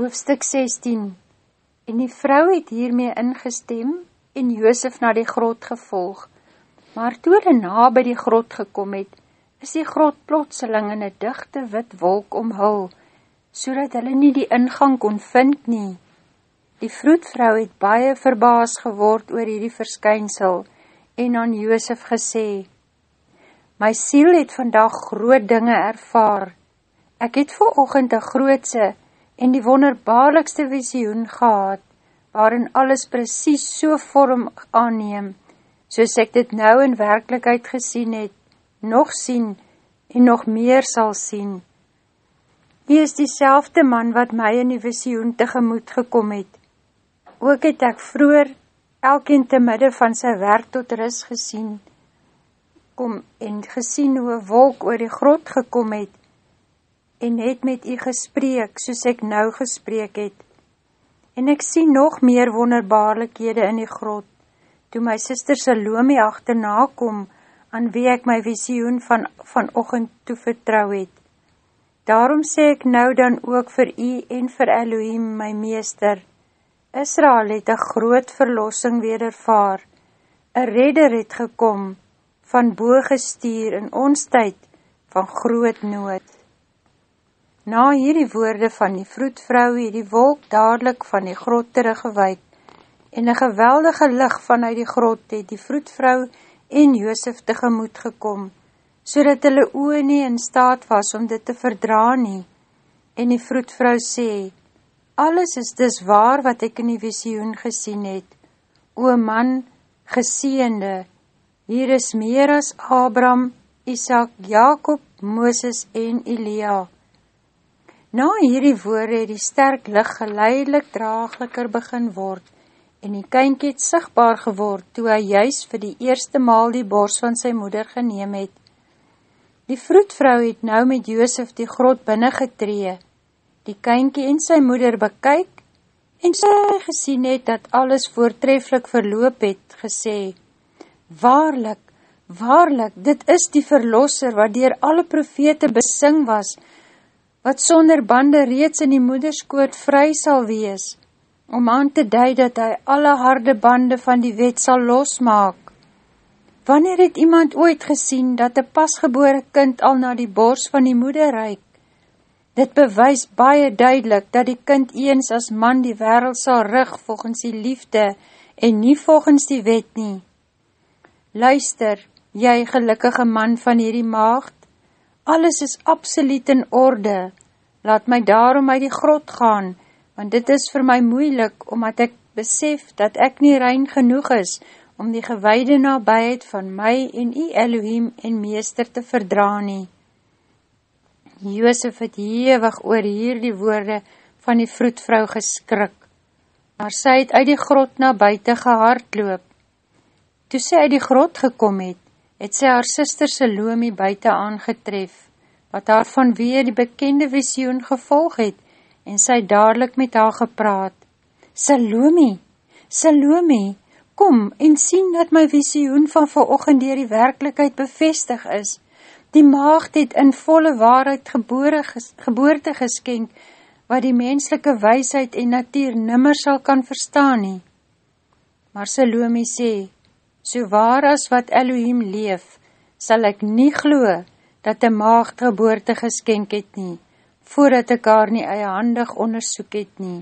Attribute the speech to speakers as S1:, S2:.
S1: Hoofstuk 16 En die vrou het hiermee ingestem en Joosef na die grot gevolg. Maar toe hulle na by die grot gekom het, is die grot plotseling in een dichte wit wolk omhul, so dat hulle nie die ingang kon vind nie. Die vroedvrou het baie verbaas geword oor hierdie verskynsel en aan Joosef gesê, My siel het vandag groot dinge ervaar. Ek het voor ochend een grootse en die wonderbaarlikste visioen gehad, waarin alles precies so vorm aanneem, soos ek dit nou in werkelijkheid gesien het, nog sien en nog meer sal sien. Hy is die man wat my in die visioen tegemoet gekom het. Ook het ek vroeger elkeen te midde van sy werk tot ris gesien, kom en gesien hoe wolk oor die grot gekom het, en het met u gespreek, soos ek nou gespreek het. En ek sien nog meer wonderbaarlikhede in die grot, toe my sister Salome achterna kom, aan wie ek my visioen van, van ochend toe vertrouw het. Daarom sê ek nou dan ook vir u en vir Elohim, my meester, Israel het een groot verlossing wedervaar, een redder het gekom, van boegestuur in ons tyd, van groot nood. Na hierdie woorde van die vroedvrou het die wolk dadelijk van die grot teruggewijk en een geweldige licht vanuit die grot het die vroedvrou en Joosef tegemoet gekom, so dat hulle oe nie in staat was om dit te verdra nie. En die vroedvrou sê, alles is dus waar wat ek in die visioen gesien het. O man, geseende, hier is meer as Abraham, Isaac, Jacob, Mooses en Elia. Na hierdie woorde het die sterk licht geleidelik draagliker begin word en die kynk het sigtbaar geword toe hy juist vir die eerste maal die bors van sy moeder geneem het. Die vroedvrou het nou met Joosef die grot binnengetree, die kynkie en sy moeder bekyk en sy gesien het dat alles voortreflik verloop het, gesê, Waarlik, waarlik, dit is die verlosser wat dier alle profete besing was, wat sonder bande reeds in die moederskoot vry sal wees, om aan te dui dat hy alle harde bande van die wet sal losmaak. Wanneer het iemand ooit gesien dat een pasgebore kind al na die bors van die moeder reik? Dit bewys baie duidelik dat die kind eens as man die wereld sal rig volgens die liefde en nie volgens die wet nie. Luister, jy gelukkige man van hierdie maagd, alles is absoluut in orde, laat my daarom uit die grot gaan, want dit is vir my moeilik, omdat ek besef dat ek nie rein genoeg is, om die gewaide nabijheid van my en die Elohim en meester te verdra nie. Joosef het hewig oor hier die woorde van die vroedvrou geskrik, maar sy het uit die grot na buiten gehardloop. Toe sy uit die grot gekom het, het sy haar sister Salome buiten aangetref, wat haar vanweer die bekende visioen gevolg het, en sy dadelijk met haar gepraat. Salome, Salome, kom en sien dat my visioen van verochend dier die werkelijkheid bevestig is. Die maagd het in volle waarheid geboore, geboorte geskenk, wat die menslike wysheid en natuur nimmer sal kan verstaan nie. Maar Salome sê, so waar as wat Elohim leef, sal ek nie glo, dat die maagd geboorte geskenk het nie, voordat ek haar nie eie handig onderzoek het nie.